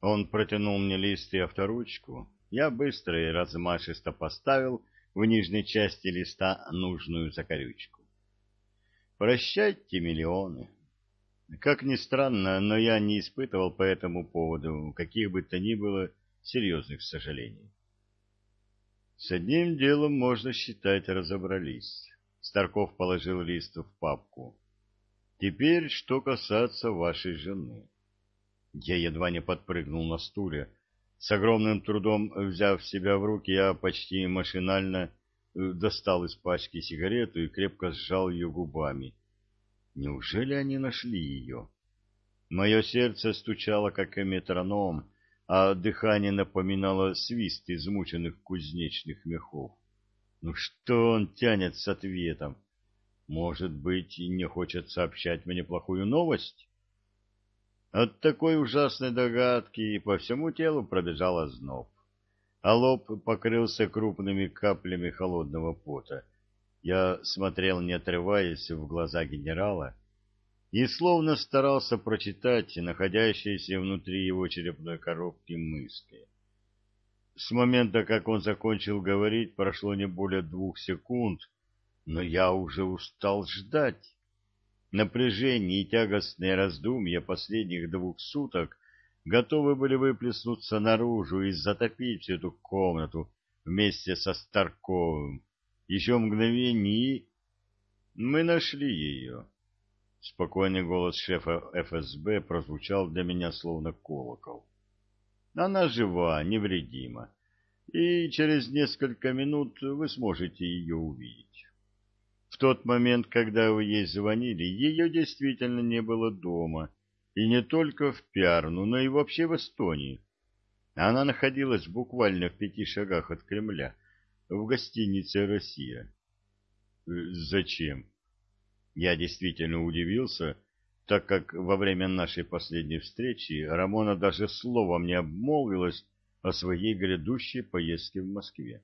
Он протянул мне лист и авторучку. Я быстро и размашисто поставил в нижней части листа нужную закорючку. Прощайте, миллионы. Как ни странно, но я не испытывал по этому поводу каких бы то ни было серьезных сожалений. С одним делом можно считать разобрались. Старков положил лист в папку. Теперь, что касается вашей жены. Я едва не подпрыгнул на стуле. С огромным трудом взяв себя в руки, я почти машинально э, достал из пачки сигарету и крепко сжал ее губами. Неужели они нашли ее? Мое сердце стучало, как метроном, а дыхание напоминало свист измученных кузнечных мехов. Ну что он тянет с ответом? Может быть, не хочет сообщать мне плохую новость? От такой ужасной догадки по всему телу пробежал озноб, а лоб покрылся крупными каплями холодного пота. Я смотрел, не отрываясь, в глаза генерала и словно старался прочитать находящиеся внутри его черепной коробки мысли. С момента, как он закончил говорить, прошло не более двух секунд, но я уже устал ждать. Напряжение и тягостные раздумья последних двух суток готовы были выплеснуться наружу и затопить всю эту комнату вместе со Старковым. Еще мгновение и... Мы нашли ее. Спокойный голос шефа ФСБ прозвучал для меня словно колокол. Она жива, невредима, и через несколько минут вы сможете ее увидеть. В тот момент, когда вы ей звонили, ее действительно не было дома, и не только в Пиарну, но и вообще в Эстонии. Она находилась буквально в пяти шагах от Кремля, в гостинице «Россия». Зачем? Я действительно удивился, так как во время нашей последней встречи Рамона даже словом не обмолвилась о своей грядущей поездке в Москве.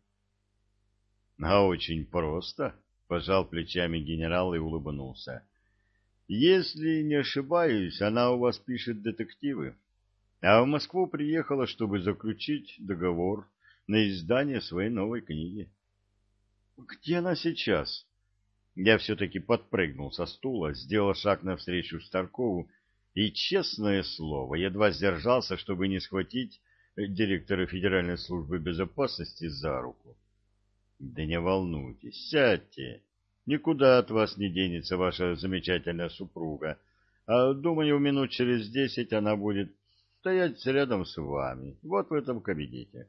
А очень просто, пожал плечами генерал и улыбнулся. Если не ошибаюсь, она у вас пишет детективы, а в Москву приехала, чтобы заключить договор на издание своей новой книги. Где она сейчас? Я все-таки подпрыгнул со стула, сделал шаг навстречу Старкову и, честное слово, едва сдержался, чтобы не схватить директора Федеральной службы безопасности за руку. Да не волнуйтесь, сядьте. Никуда от вас не денется ваша замечательная супруга. А, думаю, минут через десять она будет стоять рядом с вами, вот в этом кабинете.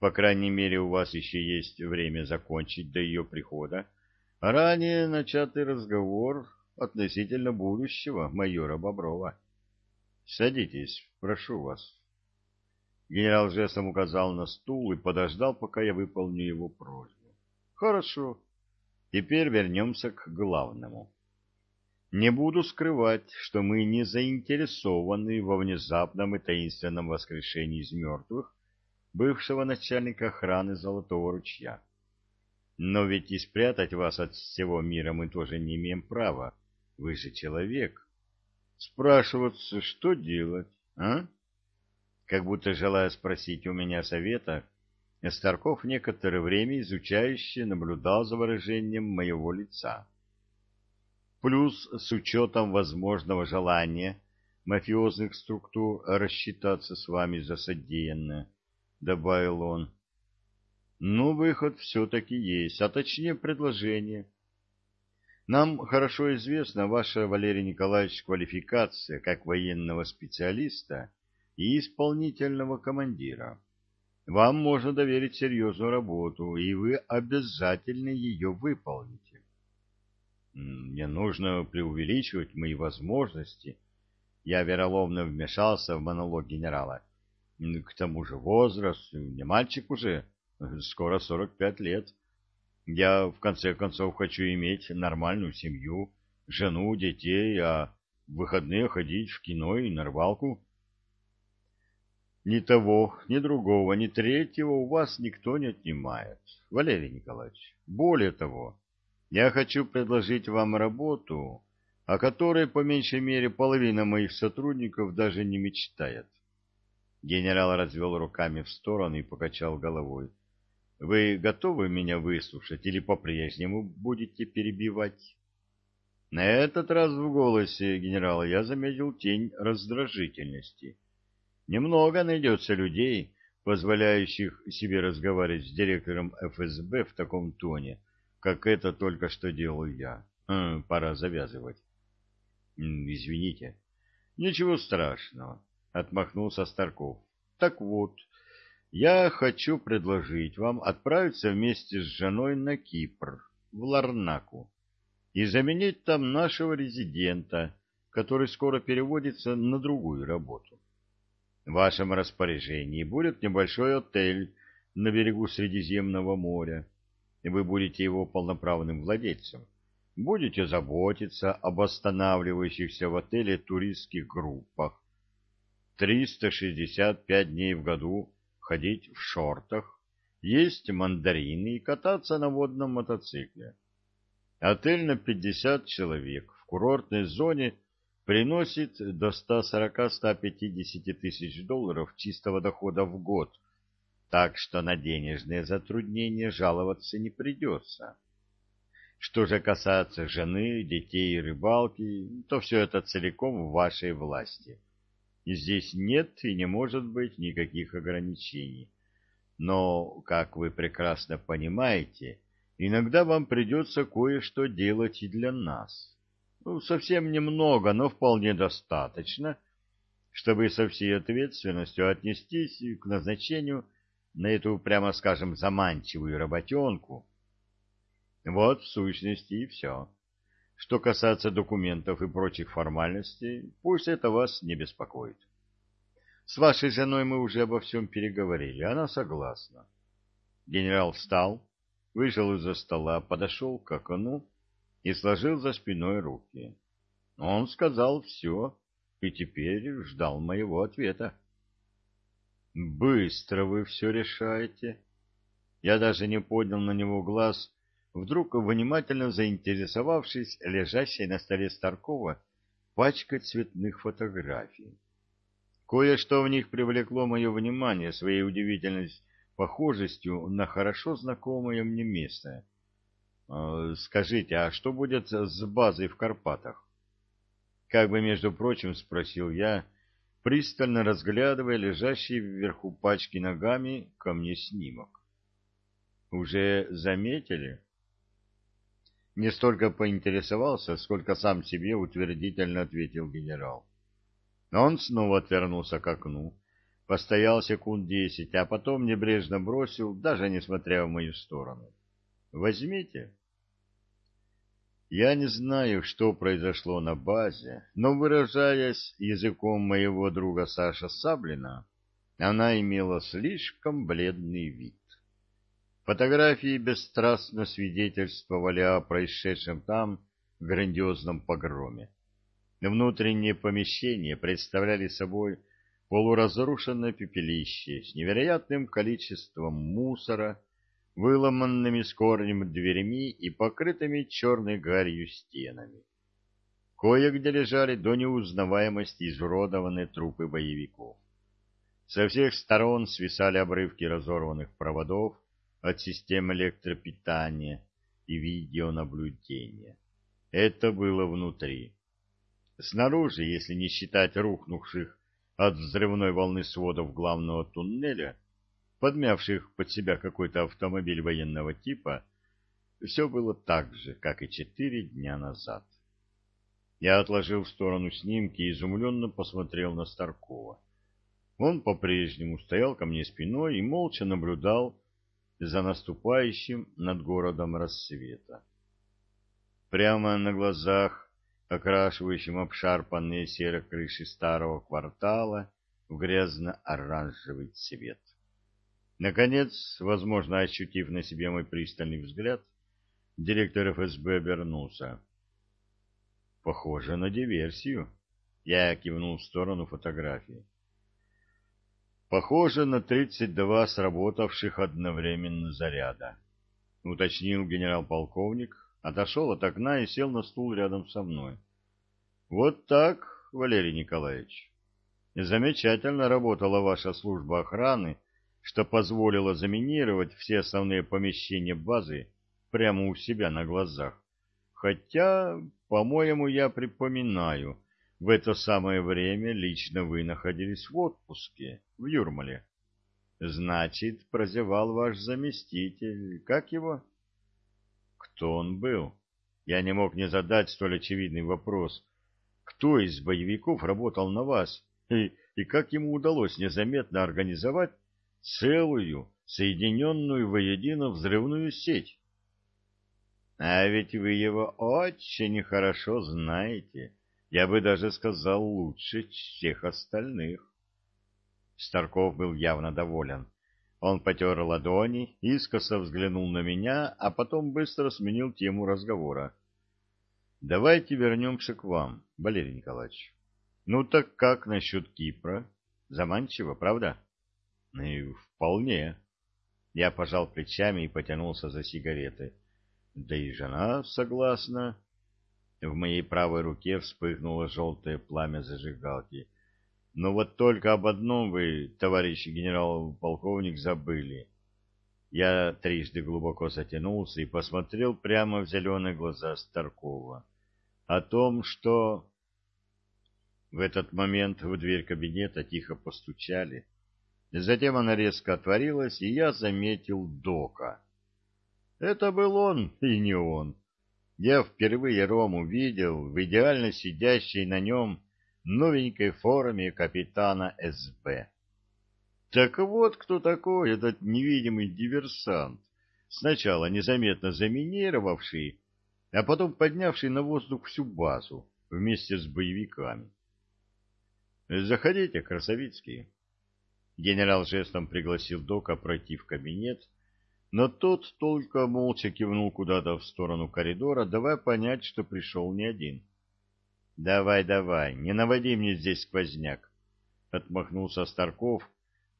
По крайней мере, у вас еще есть время закончить до ее прихода ранее начатый разговор относительно будущего майора Боброва. Садитесь, прошу вас. Генерал жестом указал на стул и подождал, пока я выполню его просьбу. Хорошо. Теперь вернемся к главному. Не буду скрывать, что мы не заинтересованы во внезапном и таинственном воскрешении из мертвых бывшего начальника охраны Золотого ручья. Но ведь и спрятать вас от всего мира мы тоже не имеем права. Вы же человек. Спрашиваться, что делать, а? Как будто желая спросить у меня совета, Старков некоторое время изучающе наблюдал за выражением моего лица. Плюс с учетом возможного желания мафиозных структур рассчитаться с вами за содеянное, добавил он. Ну, выход все-таки есть, а точнее предложение. Нам хорошо известна ваша, Валерий Николаевич, квалификация как военного специалиста и исполнительного командира. Вам можно доверить серьезную работу, и вы обязательно ее выполните. Мне нужно преувеличивать мои возможности. Я вероломно вмешался в монолог генерала. К тому же возраст, не мальчик уже, скоро сорок пять лет. Я, в конце концов, хочу иметь нормальную семью, жену, детей, а в выходные ходить в кино и на рыбалку. Ни того, ни другого, ни третьего у вас никто не отнимает, Валерий Николаевич. Более того, я хочу предложить вам работу, о которой по меньшей мере половина моих сотрудников даже не мечтает. Генерал развел руками в сторону и покачал головой. Вы готовы меня выслушать или по-прежнему будете перебивать? На этот раз в голосе генерала я заметил тень раздражительности. Немного найдется людей, позволяющих себе разговаривать с директором ФСБ в таком тоне, как это только что делал я. Хм, пора завязывать. Извините. Ничего страшного, отмахнулся Старков. Так вот, я хочу предложить вам отправиться вместе с женой на Кипр, в Ларнаку, и заменить там нашего резидента, который скоро переводится на другую работу. В вашем распоряжении будет небольшой отель на берегу Средиземного моря, вы будете его полноправным владельцем. Будете заботиться об останавливающихся в отеле туристских группах. 365 дней в году ходить в шортах, есть мандарины и кататься на водном мотоцикле. Отель на 50 человек в курортной зоне приносит до 140-150 тысяч долларов чистого дохода в год, так что на денежные затруднения жаловаться не придется. Что же касается жены, детей и рыбалки, то все это целиком в вашей власти. Здесь нет и не может быть никаких ограничений. Но, как вы прекрасно понимаете, иногда вам придется кое-что делать и для нас. Ну, совсем немного, но вполне достаточно, чтобы со всей ответственностью отнестись к назначению на эту, прямо скажем, заманчивую работенку. Вот в сущности и все. Что касается документов и прочих формальностей, пусть это вас не беспокоит. С вашей женой мы уже обо всем переговорили, она согласна. Генерал встал, вышел из-за стола, подошел к окну и сложил за спиной руки. Он сказал все и теперь ждал моего ответа. «Быстро вы все решаете». Я даже не поднял на него глаз, вдруг внимательно заинтересовавшись лежащей на столе Старкова пачкой цветных фотографий. Кое-что в них привлекло мое внимание своей удивительной похожестью на хорошо знакомое мне место. А, скажите, а что будет с базой в Карпатах? Как бы, между прочим, спросил я, пристально разглядывая лежащий вверху пачки ногами ко мне снимок. Уже заметили? Не столько поинтересовался, сколько сам себе утвердительно ответил генерал. Он снова отвернулся к окну, постоял секунд десять, а потом небрежно бросил, даже не смотря в мою сторону. «Возьмите». Я не знаю, что произошло на базе, но, выражаясь языком моего друга Саша Саблина, она имела слишком бледный вид. Фотографии бесстрастно свидетельствовали о происшедшем там грандиозном погроме. Внутренние помещения представляли собой полуразрушенное пепелище с невероятным количеством мусора, выломанными с корнем дверями и покрытыми черной гарью стенами. Кое-где лежали до неузнаваемости изуродованные трупы боевиков. Со всех сторон свисали обрывки разорванных проводов, от систем электропитания и видеонаблюдения. Это было внутри. Снаружи, если не считать рухнувших от взрывной волны сводов главного туннеля, подмявших под себя какой-то автомобиль военного типа, все было так же, как и четыре дня назад. Я отложил в сторону снимки и изумленно посмотрел на Старкова. Он по-прежнему стоял ко мне спиной и молча наблюдал за наступающим над городом рассвета. Прямо на глазах, окрашивающим обшарпанные серо крыши старого квартала в грязно-оранжевый цвет. Наконец, возможно, ощутив на себе мой пристальный взгляд, директор ФСБ обернулся. «Похоже на диверсию», — я кивнул в сторону фотографии. Похоже на тридцать два сработавших одновременно заряда, уточнил генерал-полковник, отошел от окна и сел на стул рядом со мной. Вот так, Валерий Николаевич. Замечательно работала ваша служба охраны, что позволило заминировать все основные помещения базы прямо у себя на глазах. Хотя, по-моему, я припоминаю, в это самое время лично вы находились в отпуске в Юрмале. Значит, прозевал ваш заместитель. Как его? Кто он был? Я не мог не задать столь очевидный вопрос. Кто из боевиков работал на вас? И, и как ему удалось незаметно организовать целую, соединенную воедино взрывную сеть? А ведь вы его очень хорошо знаете. Я бы даже сказал лучше всех остальных. Старков был явно доволен. Он потер ладони, искоса взглянул на меня, а потом быстро сменил тему разговора. — Давайте вернемся к вам, Валерий Николаевич. Ну так как насчет Кипра? Заманчиво, правда? — вполне. Я пожал плечами и потянулся за сигаретой. Да и жена согласна. В моей правой руке вспыхнуло желтое пламя зажигалки. Но вот только об одном вы, товарищ генерал-полковник, забыли. Я трижды глубоко затянулся и посмотрел прямо в зеленые глаза Старкова. О том, что... В этот момент в дверь кабинета тихо постучали. Затем она резко отворилась, и я заметил Дока. Это был он и не он. Я впервые Рому видел в идеально сидящей на нем новенькой форме капитана СБ. Так вот кто такой этот невидимый диверсант, сначала незаметно заминировавший, а потом поднявший на воздух всю базу вместе с боевиками. «Заходите, Красовицкий». Генерал жестом пригласил Дока пройти в кабинет, но тот только молча кивнул куда-то в сторону коридора, давая понять, что пришел не один. — Давай, давай, не наводи мне здесь сквозняк, — отмахнулся Старков,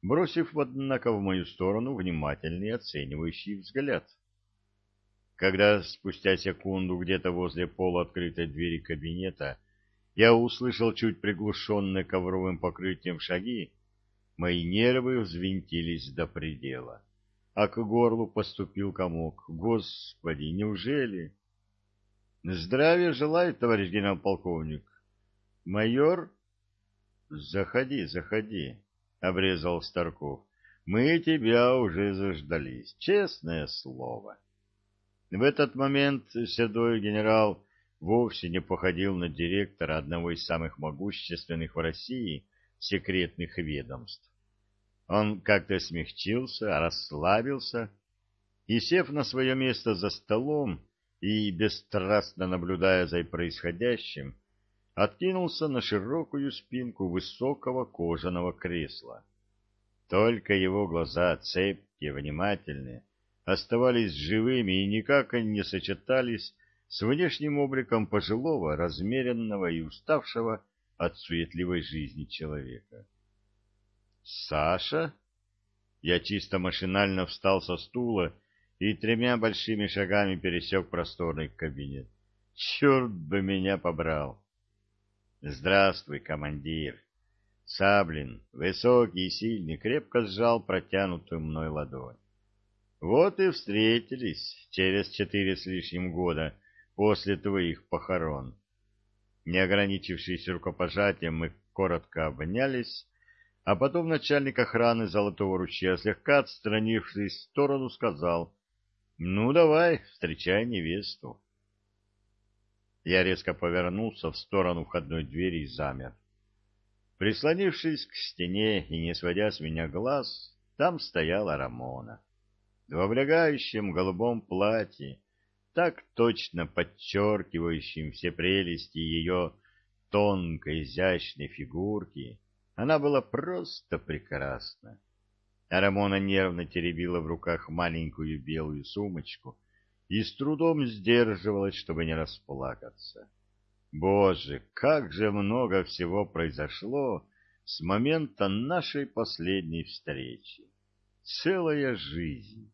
бросив, однако, в мою сторону внимательный оценивающий взгляд. Когда спустя секунду где-то возле полуоткрытой двери кабинета я услышал чуть приглушенные ковровым покрытием шаги, мои нервы взвинтились до предела а к горлу поступил комок. Господи, неужели? Здравия желаю, товарищ генерал-полковник. Майор? Заходи, заходи, обрезал Старков. Мы тебя уже заждались, честное слово. В этот момент седой генерал вовсе не походил на директора одного из самых могущественных в России секретных ведомств. Он как-то смягчился, расслабился и, сев на свое место за столом и бесстрастно наблюдая за происходящим, откинулся на широкую спинку высокого кожаного кресла. Только его глаза, цепкие, внимательные, оставались живыми и никак не сочетались с внешним обликом пожилого, размеренного и уставшего от суетливой жизни человека. «Саша?» Я чисто машинально встал со стула и тремя большими шагами пересек просторный кабинет. «Черт бы меня побрал!» «Здравствуй, командир!» Саблин, высокий и сильный, крепко сжал протянутую мной ладонь. «Вот и встретились через четыре с лишним года после твоих похорон». Не ограничившись рукопожатием, мы коротко обнялись, а потом начальник охраны Золотого ручья, слегка отстранившись в сторону, сказал, «Ну, давай, встречай невесту». Я резко повернулся в сторону входной двери и замер. Прислонившись к стене и не сводя с меня глаз, там стояла Рамона. В облегающем голубом платье, так точно подчеркивающим все прелести ее тонкой изящной фигурки, она была просто прекрасна. А Рамона нервно теребила в руках маленькую белую сумочку и с трудом сдерживалась, чтобы не расплакаться. Боже, как же много всего произошло с момента нашей последней встречи! Целая жизнь!